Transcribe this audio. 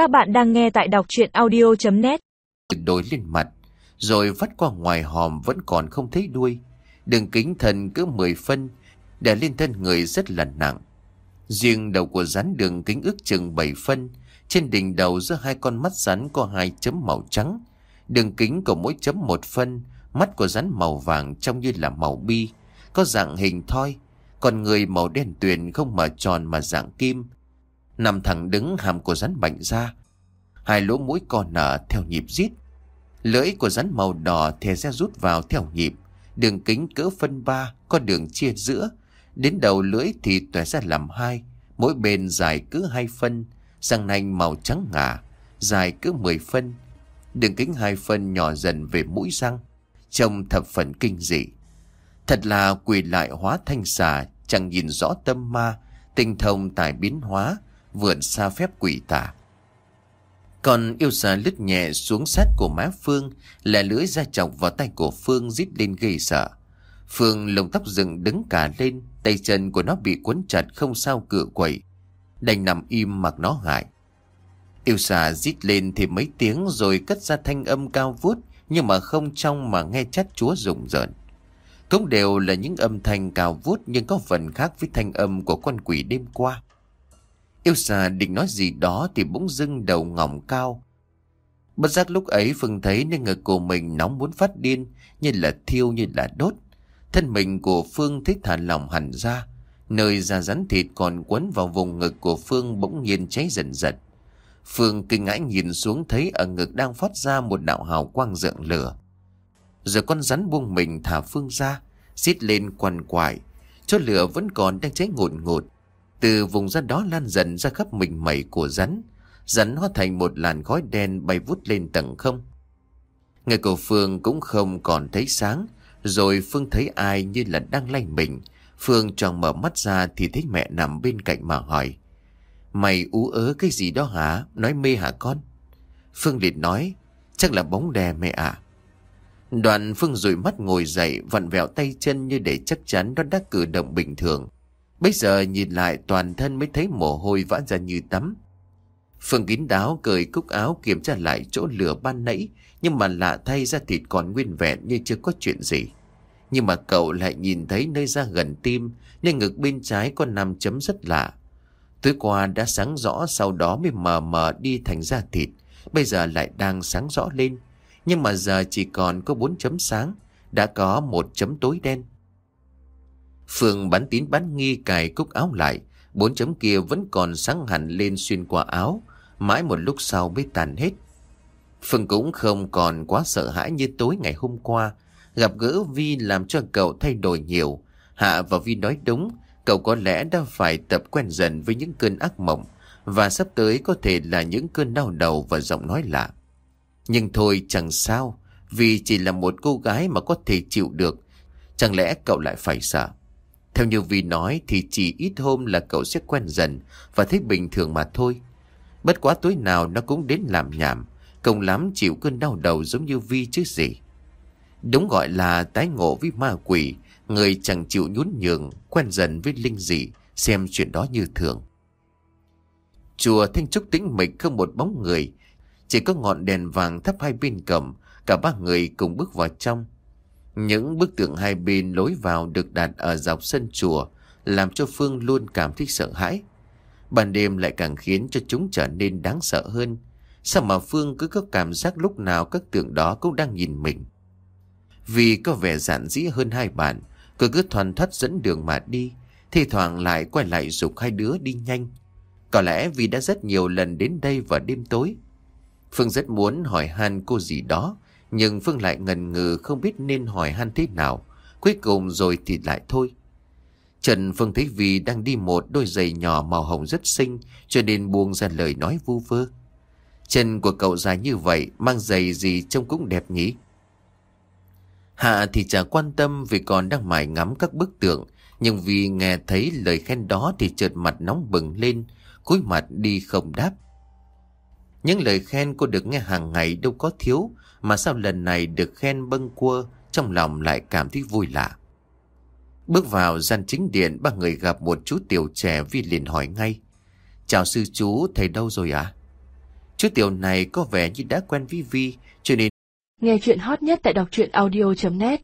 Các bạn đang nghe tại đọc chuyện audio.net Đôi lên mặt, Rồi vắt qua ngoài hòm vẫn còn không thấy đuôi. Đường kính thần cứ 10 phân, Đè lên thân người rất là nặng. Riêng đầu của rắn đường kính ước chừng 7 phân, Trên đỉnh đầu giữa hai con mắt rắn có hai chấm màu trắng. Đường kính của mỗi chấm một phân, Mắt của rắn màu vàng trông như là màu bi, Có dạng hình thoi, Còn người màu đen tuyền không mở tròn mà dạng kim. Nằm thẳng đứng hàm của rắn mạnh ra. Hai lỗ mũi co nở theo nhịp rít. Lưỡi của rắn màu đỏ thè ra rút vào theo nhịp. Đường kính cỡ phân ba, Có đường chia giữa. Đến đầu lưỡi thì tỏa ra làm hai, Mỗi bên dài cứ hai phân. Răng nanh màu trắng ngà, Dài cứ 10 phân. Đường kính hai phân nhỏ dần về mũi răng, Trông thập phần kinh dị. Thật là quỳ lại hóa thanh xà, Chẳng nhìn rõ tâm ma, Tinh thông tài biến hóa. Vượn xa phép quỷ tà. Còn yêu xà lướt nhẹ xuống sát của má Phương là lưỡi ra chọc vào tay của Phương rít lên gây sợ. Phương lồng tóc dựng đứng cả lên, Tay chân của nó bị quấn chặt không sao cựa quậy, Đành nằm im mặc nó hại. Yêu xà rít lên thêm mấy tiếng rồi cất ra thanh âm cao vút, Nhưng mà không trong mà nghe chát chúa rùng rợn. Cũng đều là những âm thanh cao vút nhưng có phần khác với thanh âm của con quỷ đêm qua. Yêu xà định nói gì đó thì bỗng dưng đầu ngỏng cao Bất giác lúc ấy Phương thấy nơi ngực của mình nóng muốn phát điên Như là thiêu như là đốt Thân mình của Phương thích thả lòng hẳn ra Nơi da rắn thịt còn quấn vào vùng ngực của Phương bỗng nhiên cháy dần dần Phương kinh ngãi nhìn xuống thấy ở ngực đang phát ra một đạo hào quang rượng lửa. Giờ con rắn buông mình thả Phương ra, xít lên quằn quại. chốt lửa vẫn còn đang cháy ngột ngột. Từ vùng rắn đó lan dần ra khắp mình mẩy của rắn. Rắn hóa thành một làn khói đen bay vút lên tầng không. Người của Phương cũng không còn thấy sáng. Rồi Phương thấy ai như là đang lay mình. Phương tròn mở mắt ra thì thấy mẹ nằm bên cạnh mà hỏi. Mày ú ớ cái gì đó hả? Nói mê hả con? Phương Liệt nói, chắc là bóng đè mẹ ạ. Đoạn Phương rủi mắt ngồi dậy, vặn vẹo tay chân như để chắc chắn nó đã cử động bình thường. Bây giờ nhìn lại toàn thân mới thấy mồ hôi vã ra như tắm. Phương kín đáo cởi cúc áo kiểm tra lại chỗ lửa ban nãy, nhưng mà lạ thay ra thịt còn nguyên vẹn như chưa có chuyện gì. Nhưng mà cậu lại nhìn thấy nơi da gần tim, nơi ngực bên trái có nằm chấm rất lạ. Tối qua đã sáng rõ sau đó mới mờ mờ đi thành da thịt. Bây giờ lại đang sáng rõ lên. Nhưng mà giờ chỉ còn có bốn chấm sáng. Đã có một chấm tối đen. Phương bắn tín bắn nghi cài cúc áo lại. Bốn chấm kia vẫn còn sáng hẳn lên xuyên qua áo. Mãi một lúc sau mới tàn hết. Phương cũng không còn quá sợ hãi như tối ngày hôm qua. Gặp gỡ Vi làm cho cậu thay đổi nhiều. Hạ và Vi nói đúng. Cậu có lẽ đã phải tập quen dần với những cơn ác mộng và sắp tới có thể là những cơn đau đầu và giọng nói lạ. Nhưng thôi chẳng sao, vì chỉ là một cô gái mà có thể chịu được, chẳng lẽ cậu lại phải sợ. Theo như Vi nói thì chỉ ít hôm là cậu sẽ quen dần và thấy bình thường mà thôi. Bất quá tối nào nó cũng đến làm nhảm, công lắm chịu cơn đau đầu giống như Vi chứ gì. Đúng gọi là tái ngộ với ma quỷ, Người chẳng chịu nhún nhường, quen dần với linh dị, xem chuyện đó như thường. Chùa Thanh Trúc tĩnh mịch không một bóng người, chỉ có ngọn đèn vàng thắp hai bên cầm, cả ba người cùng bước vào trong. Những bức tượng hai bên lối vào được đặt ở dọc sân chùa, làm cho Phương luôn cảm thấy sợ hãi. Ban đêm lại càng khiến cho chúng trở nên đáng sợ hơn. Sao mà Phương cứ có cảm giác lúc nào các tượng đó cũng đang nhìn mình. Vì có vẻ giản dĩ hơn hai bạn, cứ cứ thoăn thoắt dẫn đường mà đi Thì thoảng lại quay lại dục hai đứa đi nhanh Có lẽ vì đã rất nhiều lần đến đây vào đêm tối Phương rất muốn hỏi han cô gì đó nhưng Phương lại ngần ngừ không biết nên hỏi han thế nào. Cuối cùng rồi thì lại thôi. Trần Phương thấy vi đang đi một đôi giày nhỏ màu hồng rất xinh Cho nên buông ra lời nói vu vơ. Chân của cậu dài như vậy Mang giày gì trông cũng đẹp nhỉ? Hạ thì chả quan tâm vì còn đang mải ngắm các bức tượng, nhưng vì nghe thấy lời khen đó thì chợt mặt nóng bừng lên, cúi mặt đi không đáp. Những lời khen cô được nghe hàng ngày đâu có thiếu, mà sao lần này được khen bâng quơ, trong lòng lại cảm thấy vui lạ. Bước vào gian chính điện, ba người gặp một chú tiểu trẻ Vi liền hỏi ngay. Chào sư chú, thầy đâu rồi ạ? À? Chú tiểu này có vẻ như đã quen vi Vi cho nên Nghe chuyện hot nhất tại đọc truyện audio.net